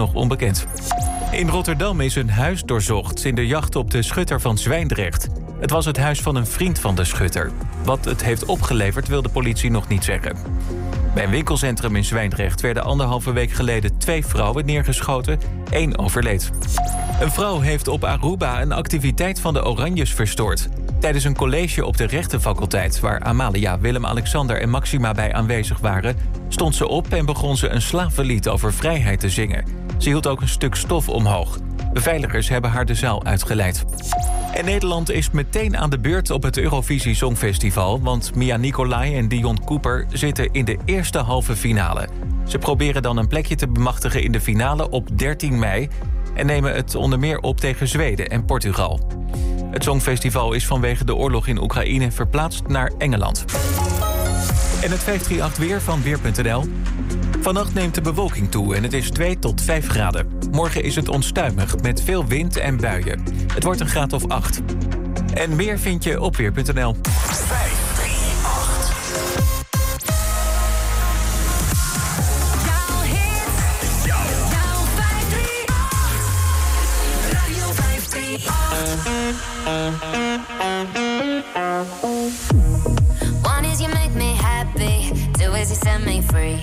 nog onbekend. In Rotterdam is een huis doorzocht in de jacht op de schutter van Zwijndrecht. Het was het huis van een vriend van de schutter. Wat het heeft opgeleverd wil de politie nog niet zeggen. Bij een winkelcentrum in Zwijndrecht werden anderhalve week geleden twee vrouwen neergeschoten. Eén overleed. Een vrouw heeft op Aruba een activiteit van de Oranjes verstoord. Tijdens een college op de rechtenfaculteit, waar Amalia, Willem-Alexander en Maxima bij aanwezig waren, stond ze op en begon ze een slavenlied over vrijheid te zingen. Ze hield ook een stuk stof omhoog. Beveiligers hebben haar de zaal uitgeleid. En Nederland is meteen aan de beurt op het Eurovisie Songfestival... want Mia Nicolai en Dion Cooper zitten in de eerste halve finale. Ze proberen dan een plekje te bemachtigen in de finale op 13 mei... en nemen het onder meer op tegen Zweden en Portugal. Het Songfestival is vanwege de oorlog in Oekraïne verplaatst naar Engeland. En het 538 weer van Weer.nl. Vannacht neemt de bewolking toe en het is 2 tot 5 graden. Morgen is het onstuimig met veel wind en buien. Het wordt een graad of 8. En meer vind je op Weer.nl. One is you make me happy, two is you set me free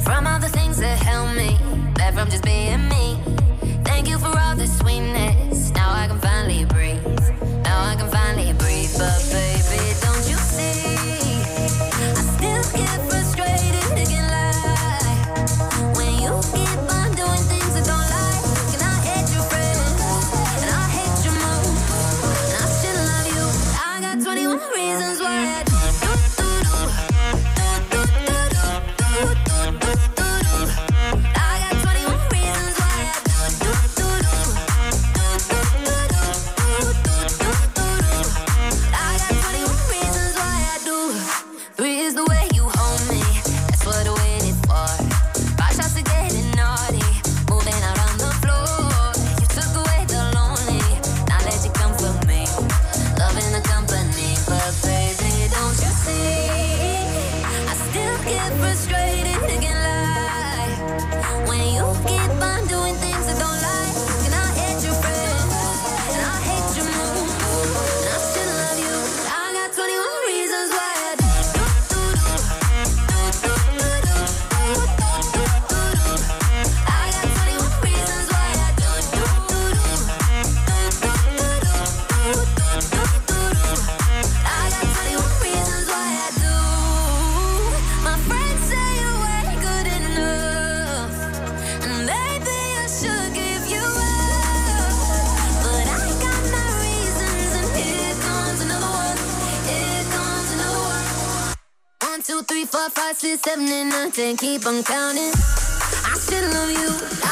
from all the things that held me back from just being me. Thank you for all the sweetness. Now I can finally breathe. Four, five, six, seven, eight, nine, ten. Keep on counting. I still love you.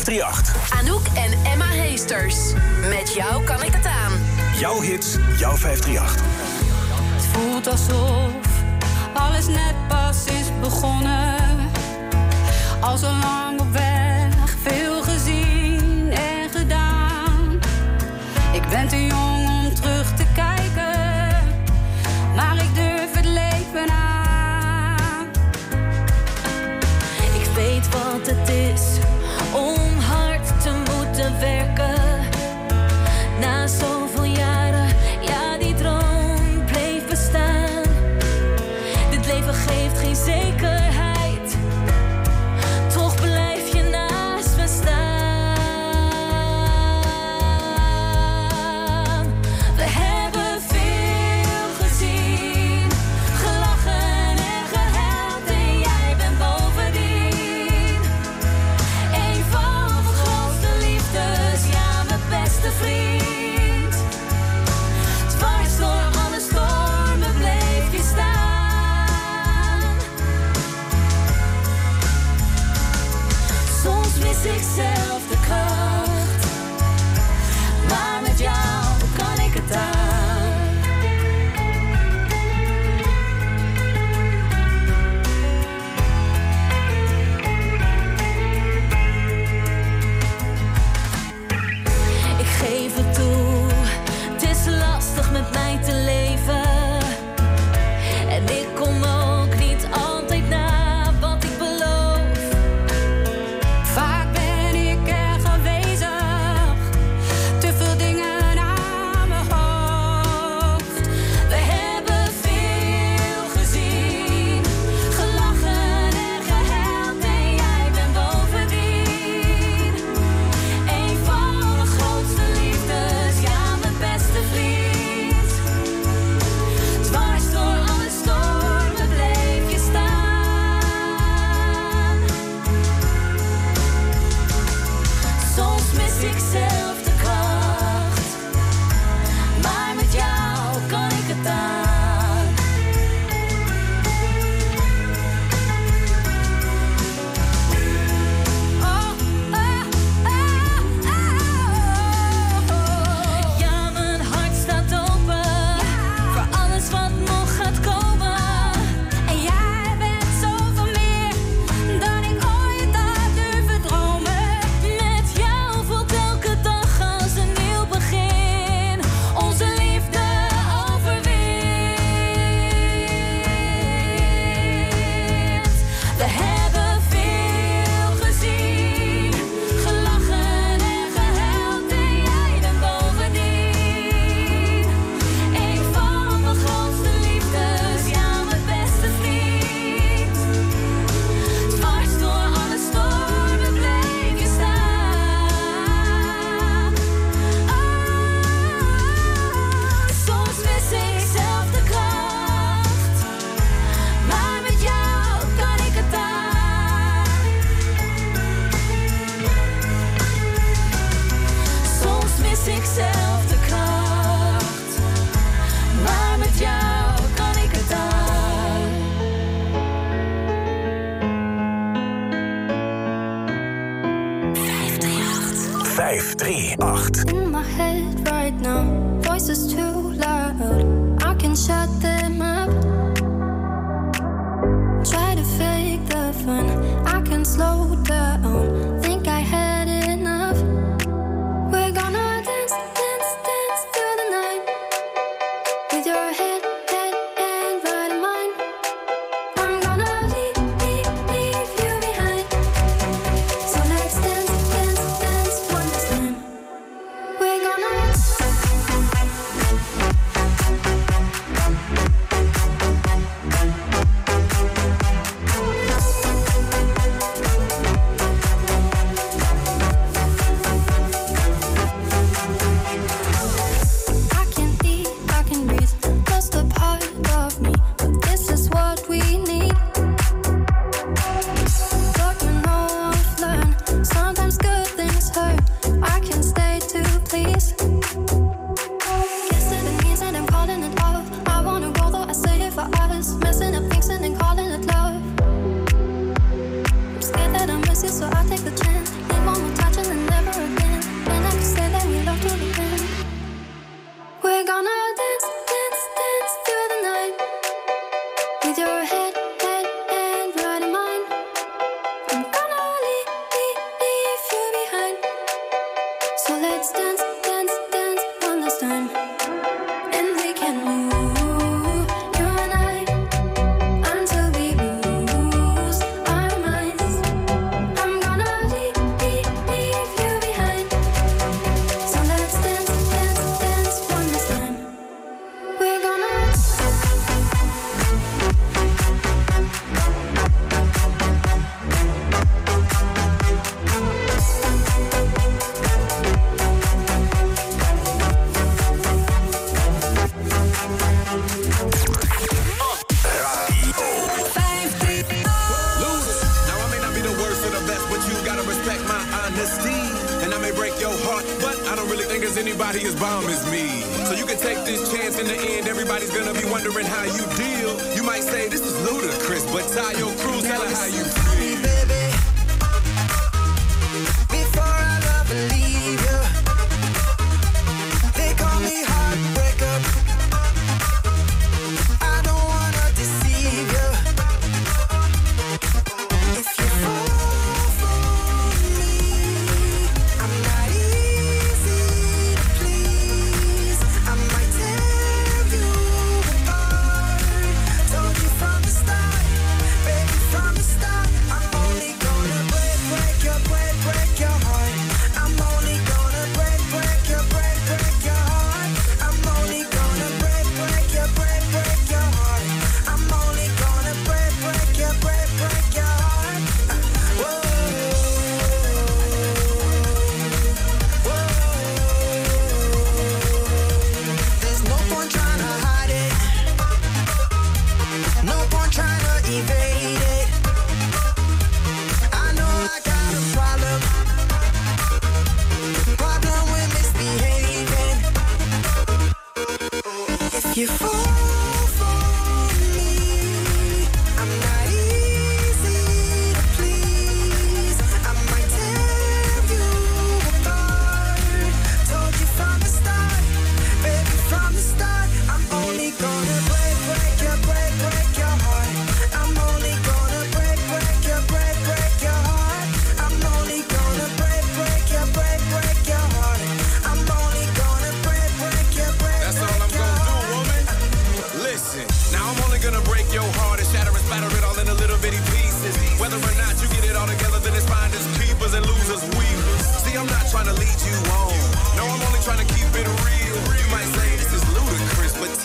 538. Anouk en Emma Heesters. Met jou kan ik het aan. Jouw hits, jouw 538. Het voelt alsof alles net pas is begonnen. Als een lang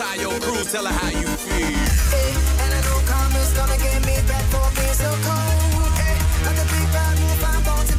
fly your crew, tell her how you feel. Hey, and I know karma's gonna get me back for being so cold. Hey, like a big bad wolf, I'm born to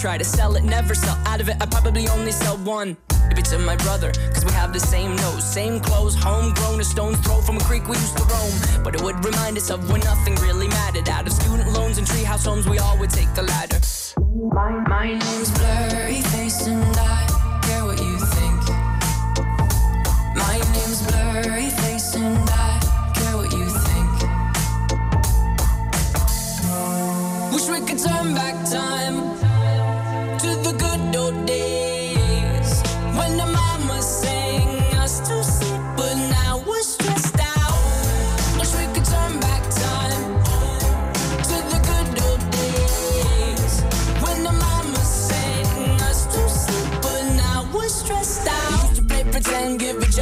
Try to sell it, never sell out of it. I'd probably only sell one. Maybe to my brother, cause we have the same nose, same clothes, homegrown, a stone's throw from a creek we used to roam. But it would remind us of when nothing really mattered. Out of student loans and treehouse homes, we all would take the ladder. My, my name's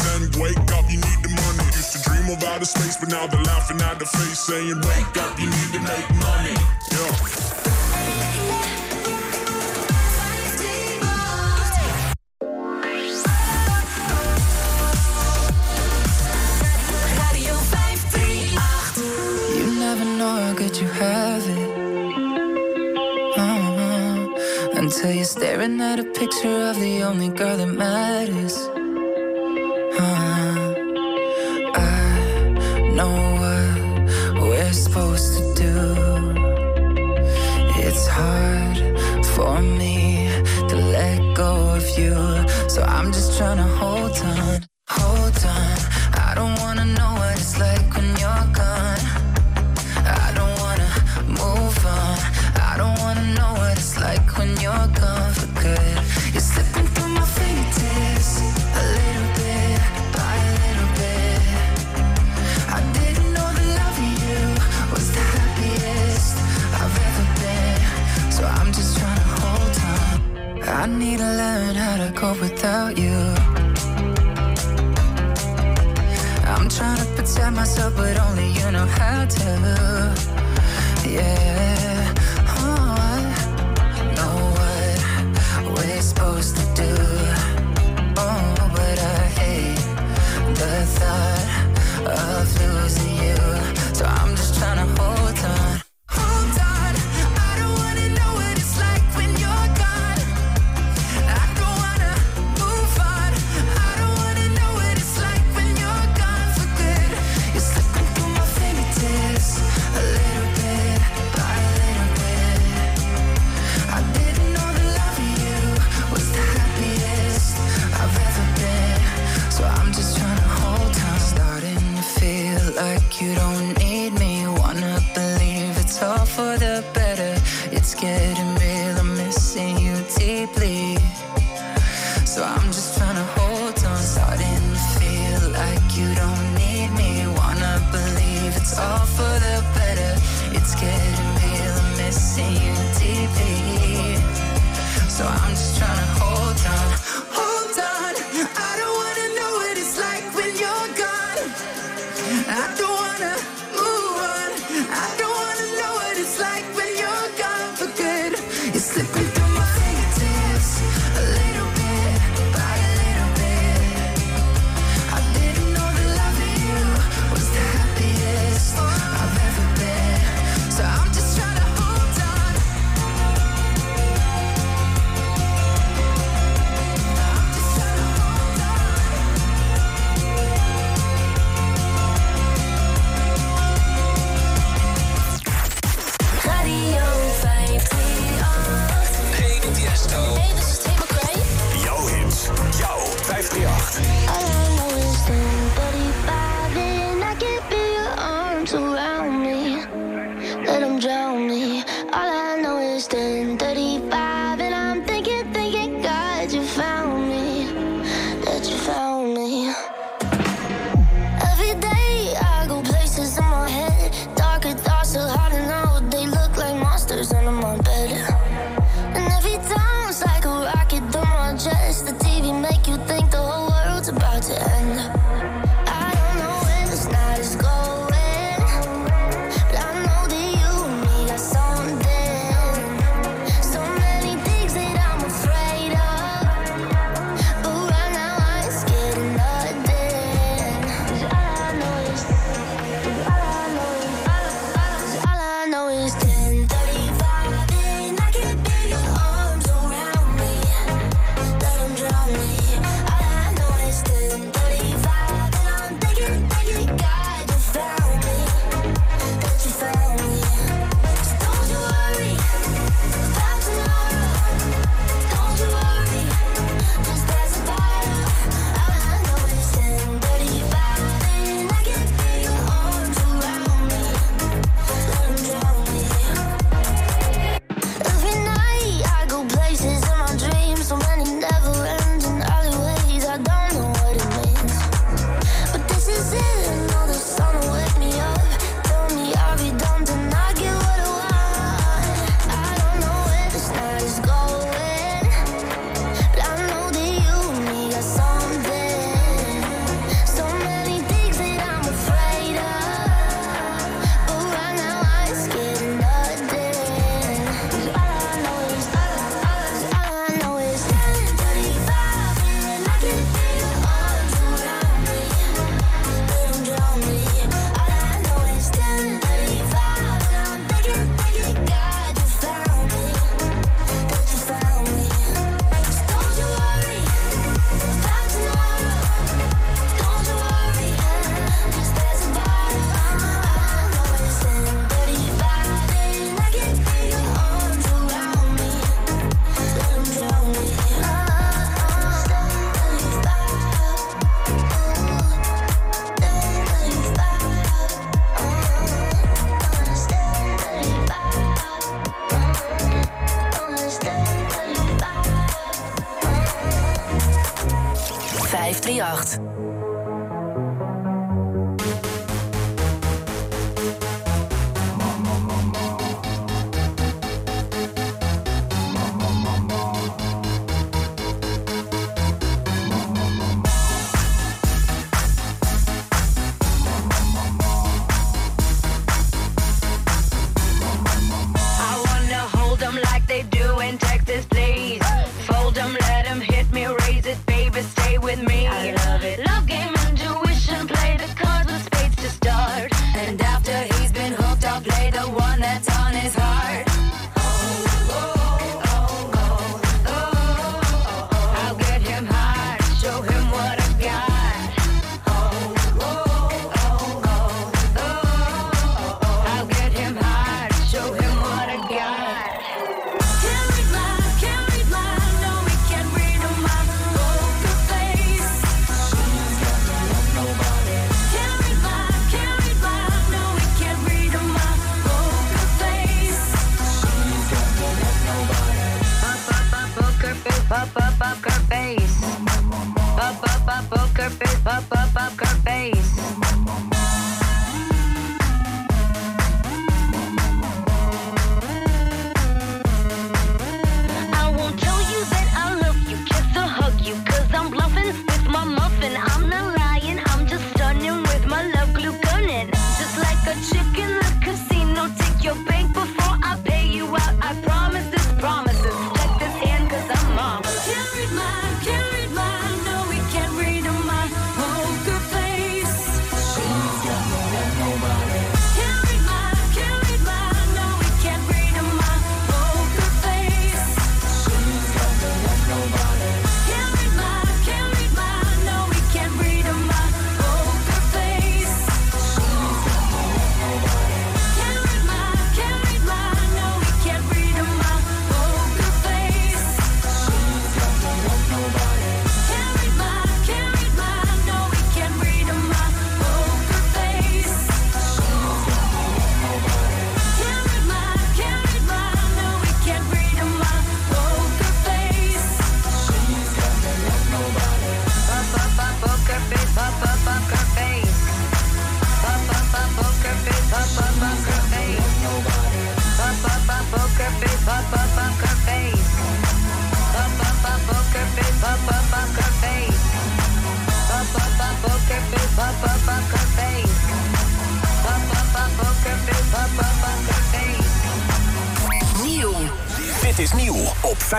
pretend, wake up, you need the money. Used to dream of outer space, but now they're laughing at the face, saying, Wake up, you need to make money. Yeah. Radio 538. You never know how good you have it. Uh-huh. Until you're staring at a picture of the only girl that matters. Supposed to do. It's hard for me to let go of you. So I'm just trying to hold on, without you. I'm trying to protect myself, but only you know how to. So I'm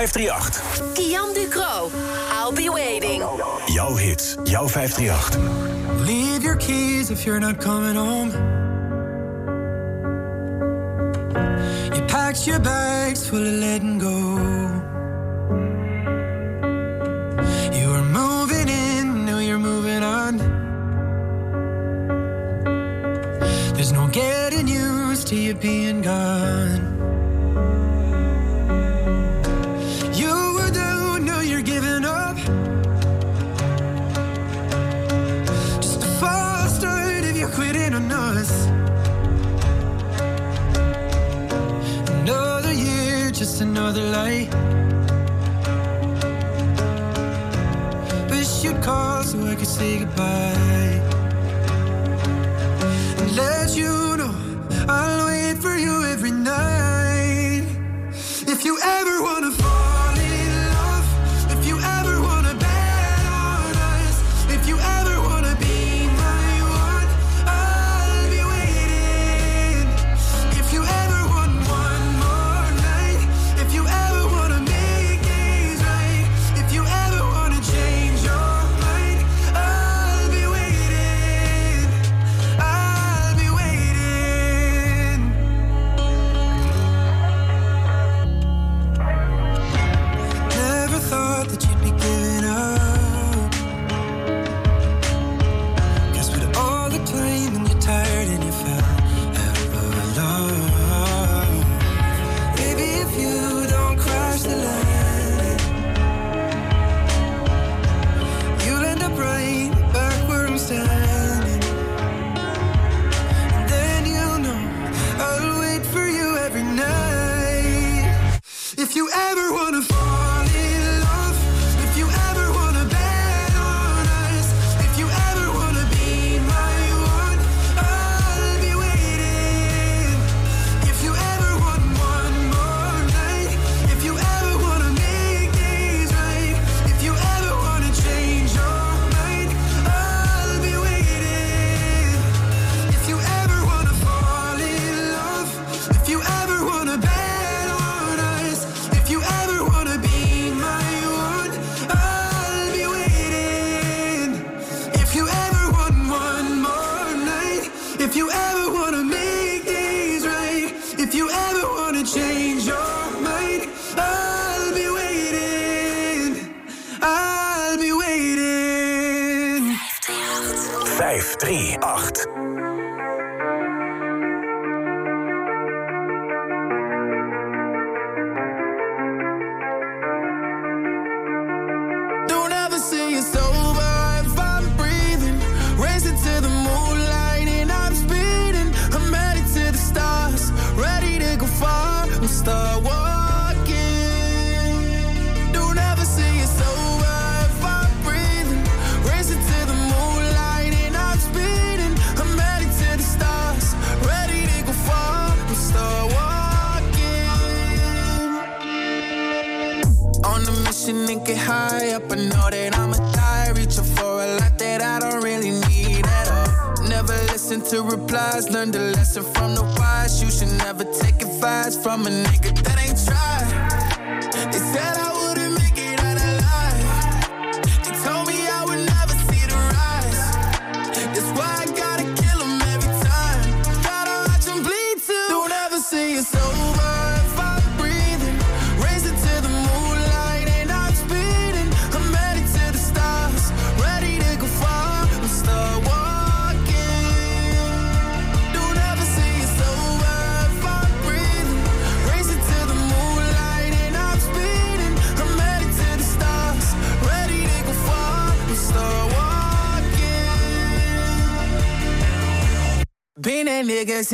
538. Kian Ducro, I'll be waiting. Jouw hits, jouw 538. Leave your keys if you're not coming home.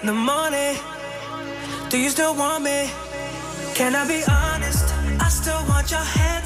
in the morning. Do you still want me? Can I be honest? I still want your hand.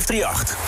538.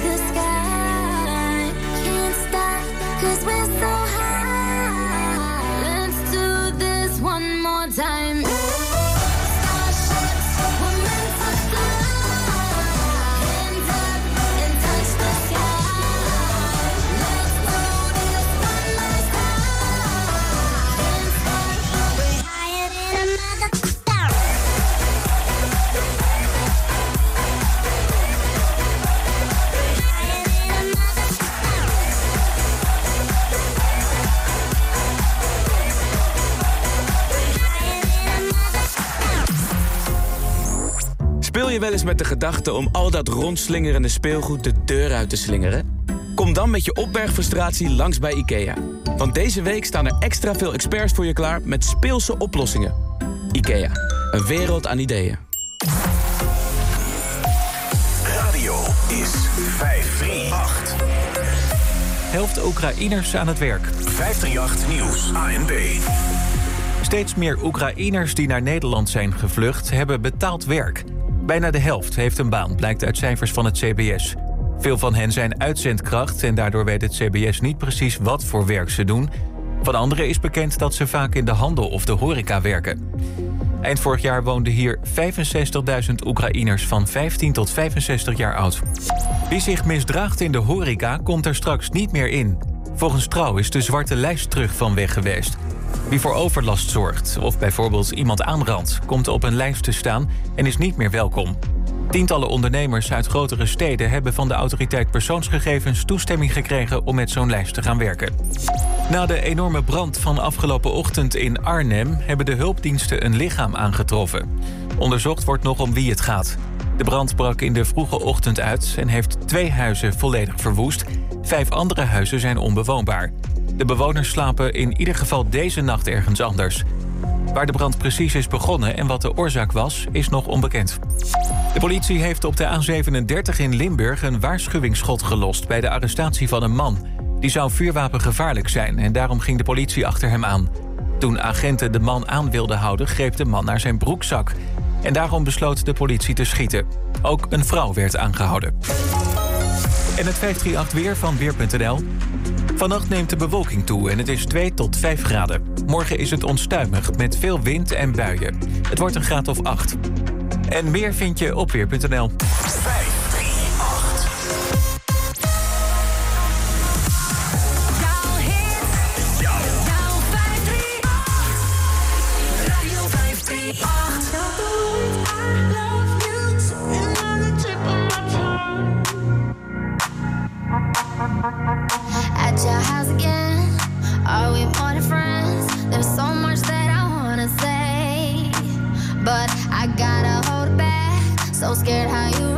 And touch eens met de gedachte om al dat rondslingerende speelgoed de deur uit te slingeren? Kom dan met je opbergfrustratie langs bij IKEA. Want deze week staan er extra veel experts voor je klaar met speelse oplossingen. IKEA, een wereld aan ideeën. Radio is 538. Helft Oekraïners aan het werk. 538 Nieuws, ANB. Steeds meer Oekraïners die naar Nederland zijn gevlucht hebben betaald werk. Bijna de helft heeft een baan, blijkt uit cijfers van het CBS. Veel van hen zijn uitzendkracht en daardoor weet het CBS niet precies wat voor werk ze doen. Van anderen is bekend dat ze vaak in de handel of de horeca werken. Eind vorig jaar woonden hier 65.000 Oekraïners van 15 tot 65 jaar oud. Wie zich misdraagt in de horeca komt er straks niet meer in. Volgens Trouw is de zwarte lijst terug van weg geweest. Wie voor overlast zorgt of bijvoorbeeld iemand aanrandt, komt op een lijst te staan en is niet meer welkom. Tientallen ondernemers uit grotere steden hebben van de autoriteit persoonsgegevens toestemming gekregen om met zo'n lijst te gaan werken. Na de enorme brand van afgelopen ochtend in Arnhem hebben de hulpdiensten een lichaam aangetroffen. Onderzocht wordt nog om wie het gaat. De brand brak in de vroege ochtend uit en heeft twee huizen volledig verwoest. Vijf andere huizen zijn onbewoonbaar. De bewoners slapen in ieder geval deze nacht ergens anders. Waar de brand precies is begonnen en wat de oorzaak was, is nog onbekend. De politie heeft op de A37 in Limburg een waarschuwingsschot gelost bij de arrestatie van een man. Die zou vuurwapengevaarlijk zijn en daarom ging de politie achter hem aan. Toen agenten de man aan wilden houden, greep de man naar zijn broekzak en daarom besloot de politie te schieten. Ook een vrouw werd aangehouden. En het 538 weer van Weer.nl. Vannacht neemt de bewolking toe en het is 2 tot 5 graden. Morgen is het onstuimig met veel wind en buien. Het wordt een graad of 8. En meer vind je op Weer.nl. but I gotta hold back. So scared how you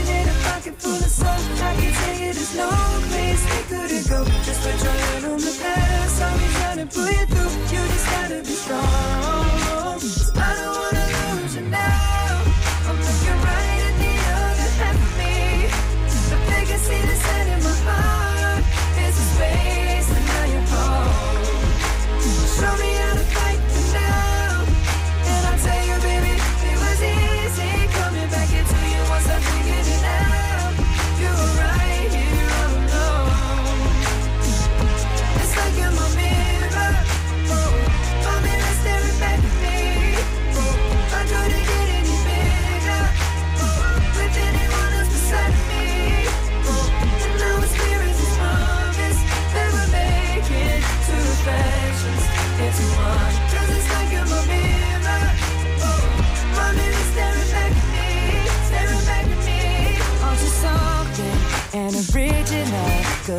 I can no place couldn't go. Just put your hand on the past, I'll be trying to pull you through. You just gotta be strong. I don't wanna lose you now. I'm right the other half of me. See the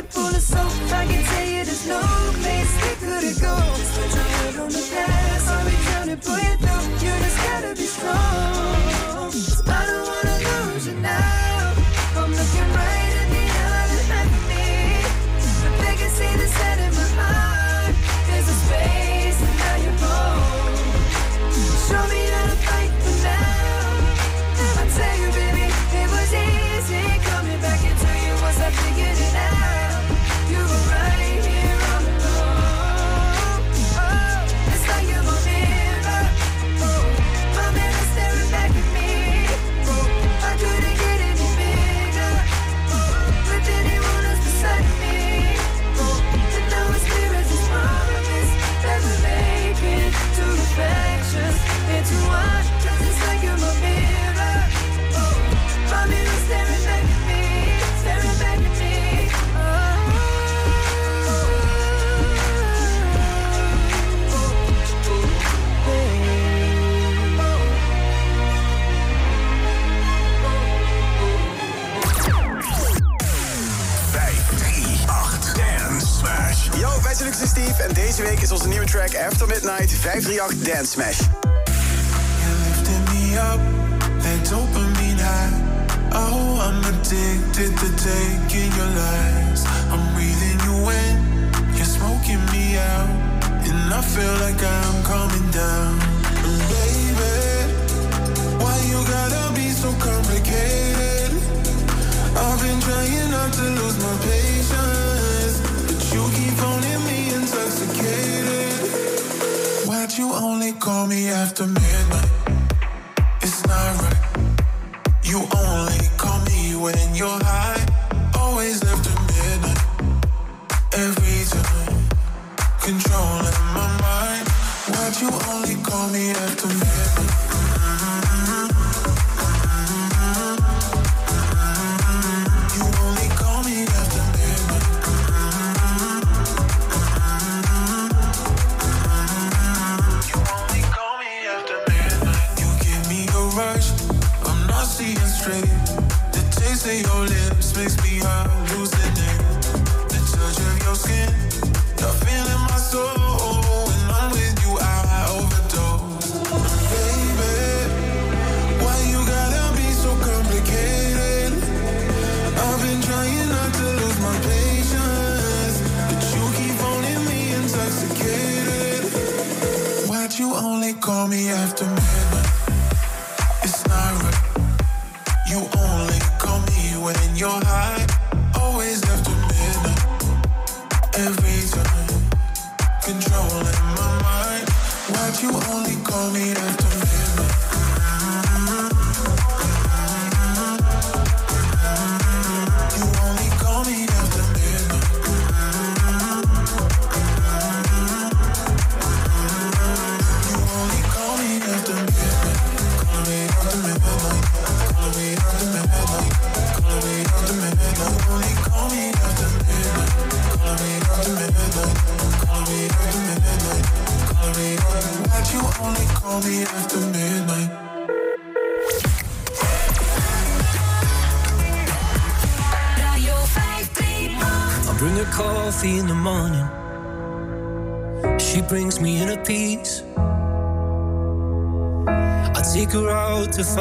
pocket full of soap, I can tell you there's no place we couldn't go. Just put your head on the past, I'll be counting, to pull you through. You just gotta be strong. Deze week is onze nieuwe track After Midnight 538 Dance Smash. lifting me up, that dopamine high. Oh, I'm addicted to taking your lies. I'm breathing you in, you're smoking me out, and I feel like I'm coming down. Baby, why you gotta be so complicated? I've been trying not to lose my patience, intoxicated. Why'd you only call me after midnight? It's not right. You only call me when you're high.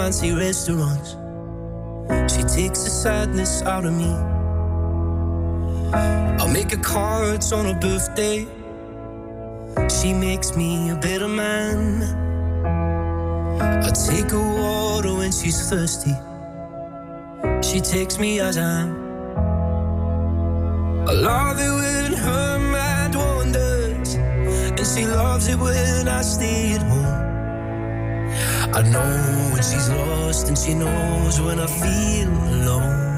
fancy restaurants. She takes the sadness out of me. I'll make her cards on her birthday. She makes me a better man. I take her water when she's thirsty. She takes me as I am. I love it when her mind wanders, and she loves it when I stay at home. I know when she's lost and she knows when I feel alone.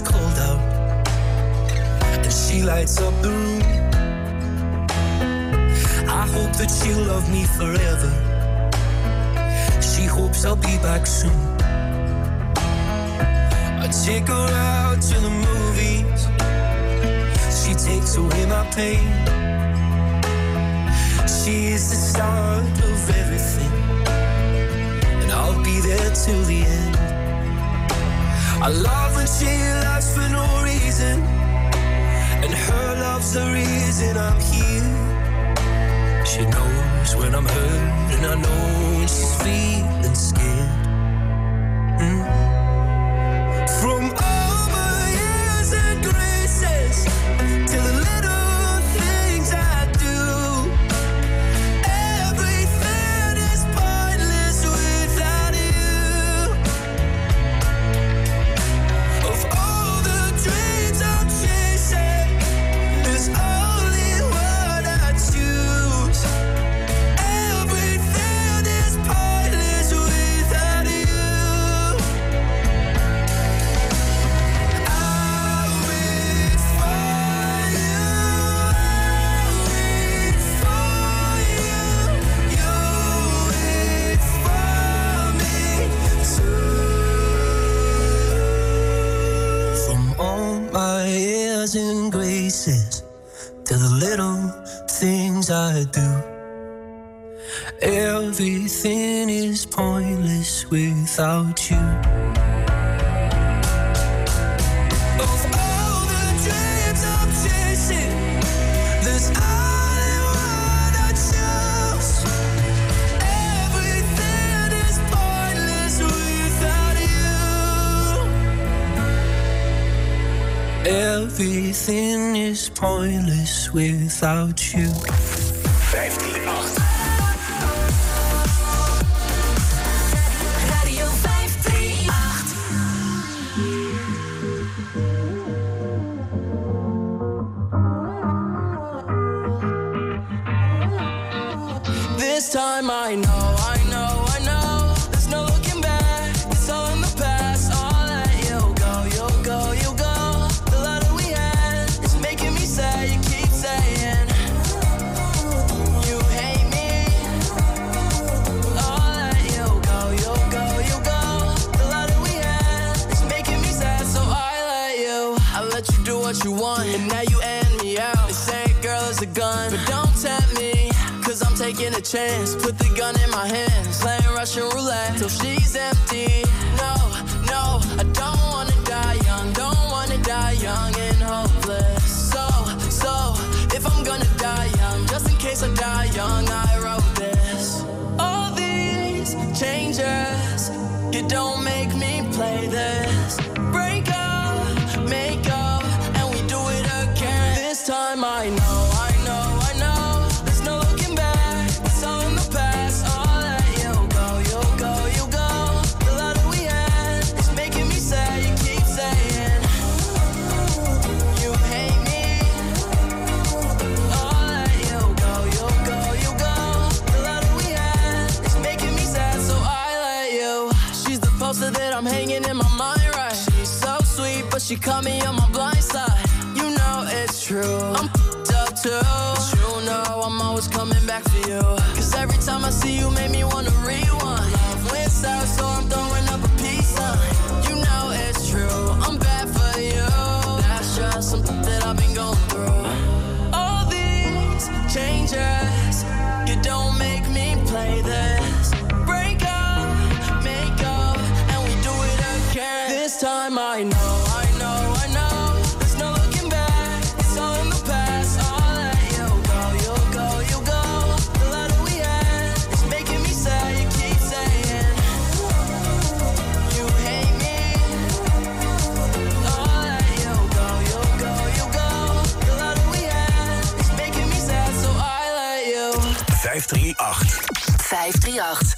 it's cold out. And she lights up the room. I hope that she'll love me forever. She hopes I'll be back soon. I take her out to the movies. She takes away my pain. She is the start of everything. And I'll be there till the end. I love when she laughs for no reason, and her love's the reason I'm here. She knows when I'm hurt, and I know when she's feeling scared. pointless without you. She caught me on my blind side. You know it's true. I'm up too. You know I'm always coming back for you. Cause every time I see you, make me wanna rewind. Love wins out, so I'm throwing up. 538.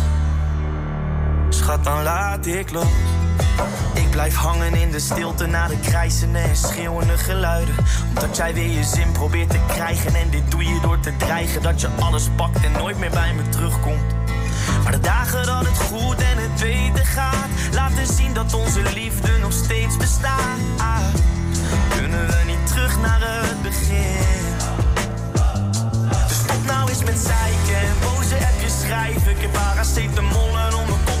Schat, dan laat ik los. Ik blijf hangen in de stilte na de krijzende en schreeuwende geluiden. Omdat jij weer je zin probeert te krijgen. En dit doe je door te dreigen dat je alles pakt en nooit meer bij me terugkomt. Maar de dagen dat het goed en het beter gaat, laten zien dat onze liefde nog steeds bestaat. Kunnen we niet terug naar het begin? Dus stop nou eens met zeiken en boze appjes schrijven. Ik heb paracetamol en om mijn kop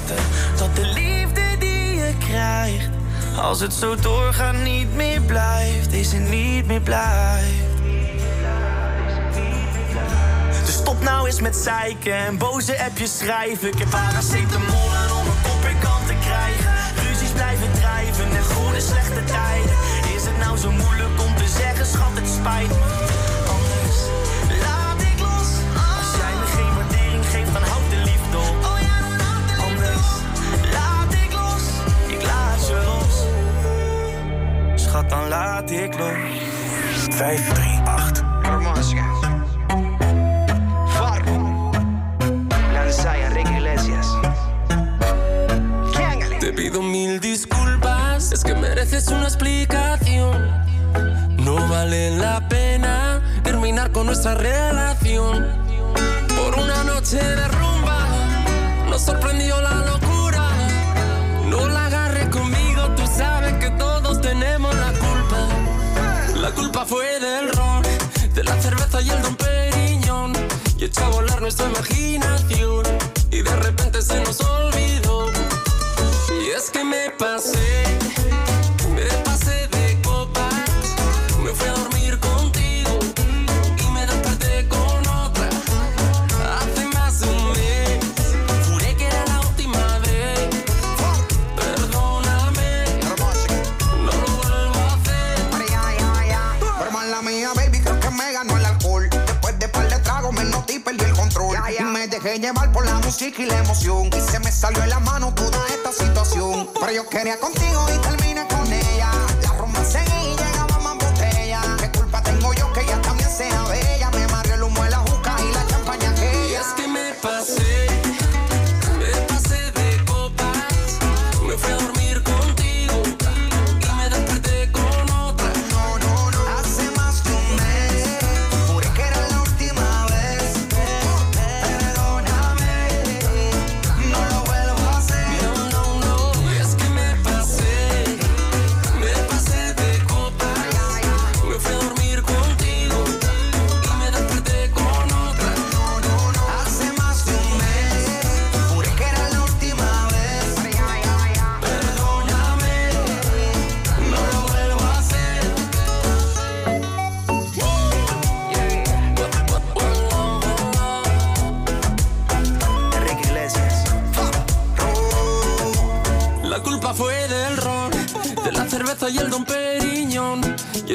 inzien dat de, liefde die je krijgt, als het zo doorgaat, niet meer blijft, deze niet meer blijft. Dus stop nou eens met zeiken en boze appjes schrijven. Ik heb paracetamol en om mijn kop in kant te krijgen. Ruzies blijven drijven en goede slechte tijden. Is het nou zo moeilijk om te zeggen, schat, het spijt me. Schat, dan laat ik los. 538. Hermosa. Farro. Lanza Enrique Iglesias. Te pido mil disculpas, es que mereces una explicación. No vale la pena terminar con nuestra relación. Por una noche de culpa fue del ron, de la cerveza y el don Periñón. Y echó a volar nuestra imaginación. Y de repente se nos olvidó. Y es que me pasé, dejé llevar por la música y la emoción. Y se me salió en la mano toda esta situación. Pero yo quería contigo y terminé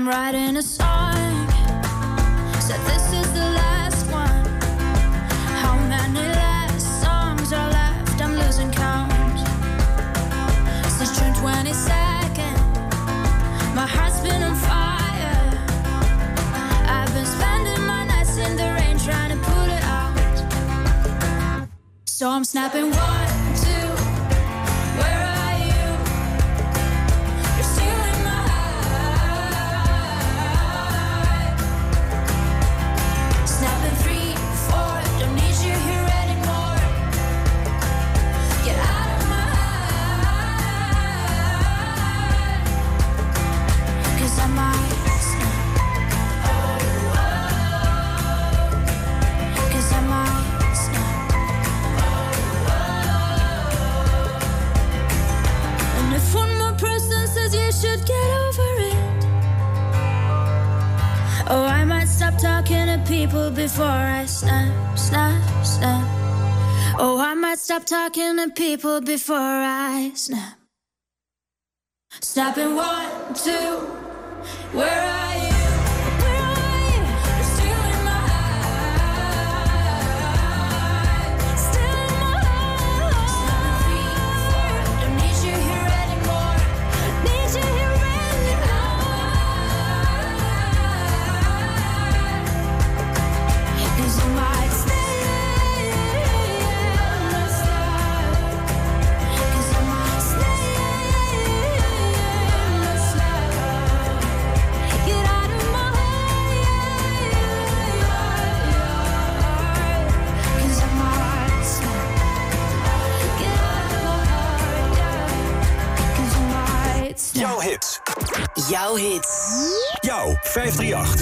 I'm riding a people before I snap. Snapping one, two.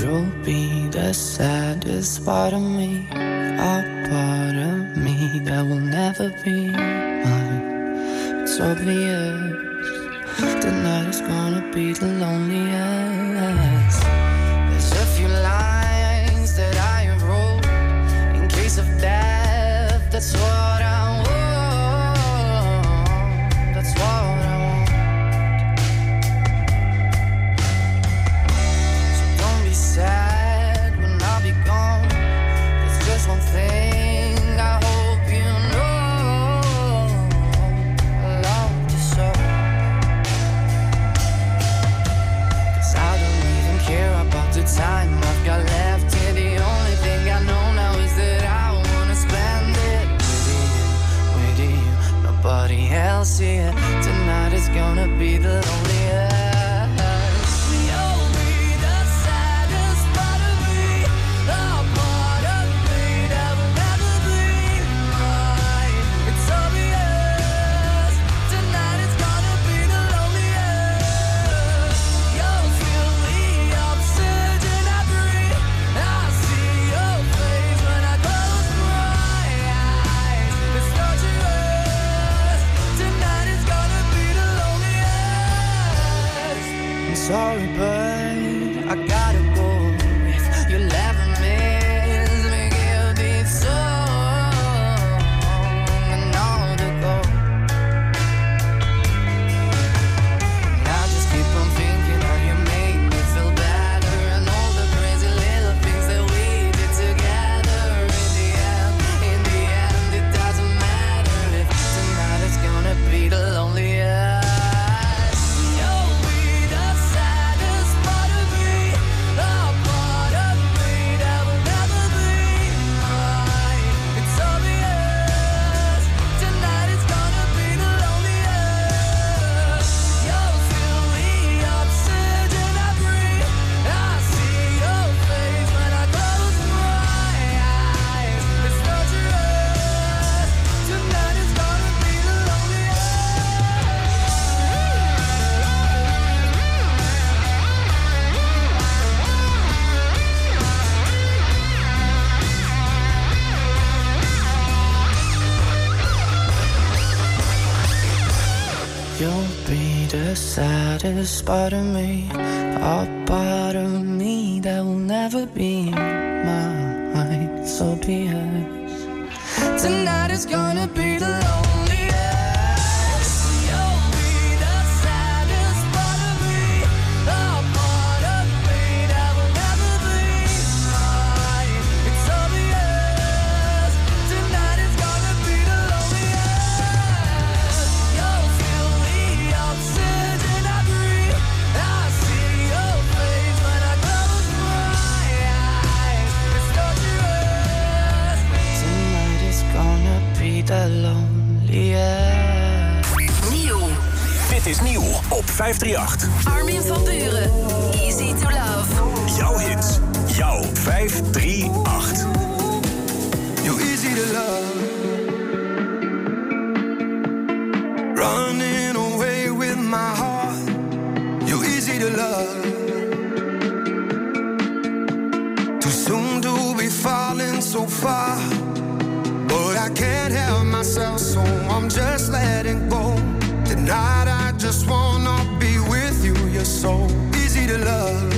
You'll be the saddest part of me, a part of me that will never be mine. It's obvious tonight is gonna be the loneliest. spider Too soon do be falling so far. But I can't help myself, so I'm just letting go. Tonight I just wanna be with you, you're so easy to love.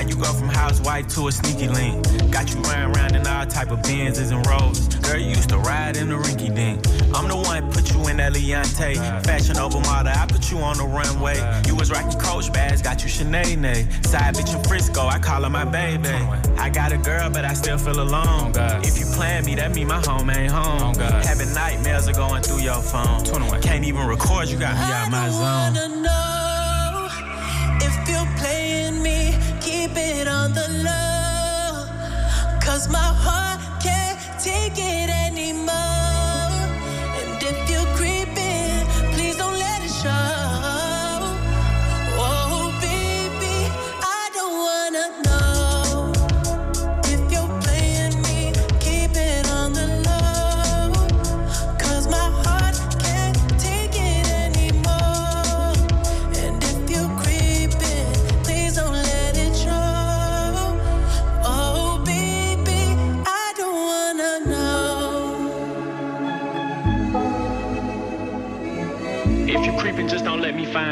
How you go from housewife to a sneaky link? Got you riding around in all type of Benzes and Rolls. Girl, you used to ride in the rinky dink. I'm the one put you in that Leontay. Fashion over model, I put you on the runway. You was rocking Coach bags, got you Sinead. Side bitch in Frisco, I call her my baby. I got a girl, but I still feel alone. If you plan me, that mean my home ain't home. Having nightmares are going through your phone. Can't even record, you got me out my zone. my heart.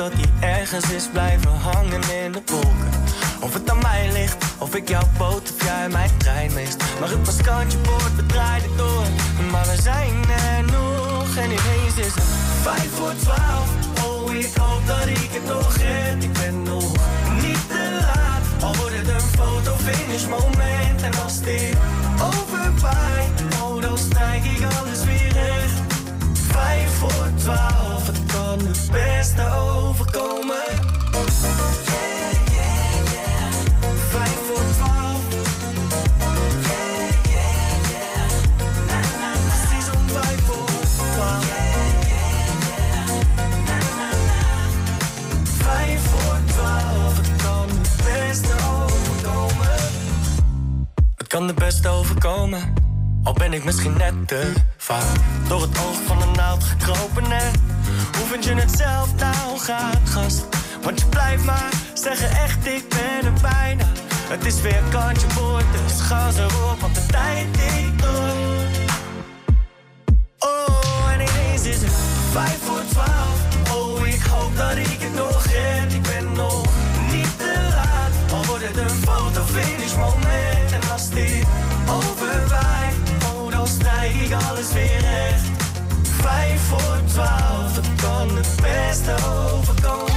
dat hij ergens is blijven hangen in de wolken. Of het aan mij ligt, of ik jouw boot of jij mijn trein mist. Maar het was kantje boord, we draaiden door. Maar we zijn er nog en ineens is het vijf voor twaalf. Oh, ik hoop dat ik het nog red. Ik ben nog niet te laat, al wordt het een fotofinish moment. En als dit ben ik misschien net te vaak door het oog van een naald gekropen. En hoe vind je het zelf nou gaat, gast? Want je blijft maar zeggen echt, ik ben er bijna. Het is weer kantje boord, dus ga ze op, want de tijd ik door. Oh, en ineens is het vijf voor twaalf. Oh, ik hoop dat ik alles weer recht. Vijf voor twaalf, het kan het beste overkomen.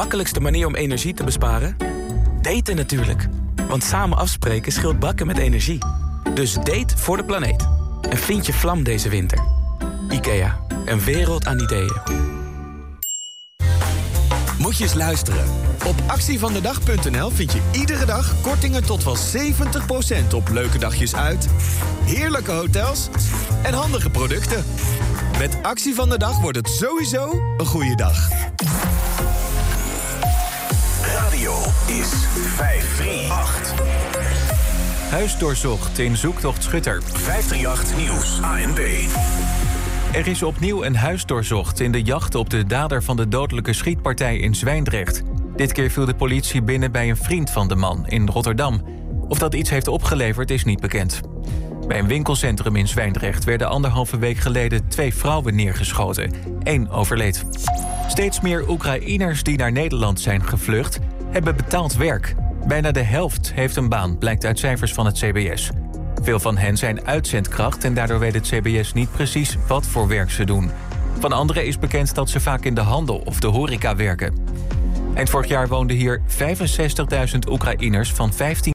Makkelijkste manier om energie te besparen? Daten natuurlijk. Want samen afspreken scheelt bakken met energie. Dus date voor de planeet. En vind je vlam deze winter. IKEA, een wereld aan ideeën. Moet je eens luisteren. Op actievandedag.nl vind je iedere dag kortingen tot wel 70% op leuke dagjes uit, heerlijke hotels en handige producten. Met Actie van de Dag wordt het sowieso een goede dag. Huis doorzocht in zoektocht Schutter. 538 Nieuws, ANB. Er is opnieuw een huis doorzocht in de jacht op de dader van de dodelijke schietpartij in Zwijndrecht. Dit keer viel de politie binnen bij een vriend van de man in Rotterdam. Of dat iets heeft opgeleverd is niet bekend. Bij een winkelcentrum in Zwijndrecht werden anderhalve week geleden twee vrouwen neergeschoten. Eén overleed. Steeds meer Oekraïners die naar Nederland zijn gevlucht, hebben betaald werk. Bijna de helft heeft een baan, blijkt uit cijfers van het CBS. Veel van hen zijn uitzendkracht en daardoor weet het CBS niet precies wat voor werk ze doen. Van anderen is bekend dat ze vaak in de handel of de horeca werken. Eind vorig jaar woonden hier 65.000 Oekraïners van 15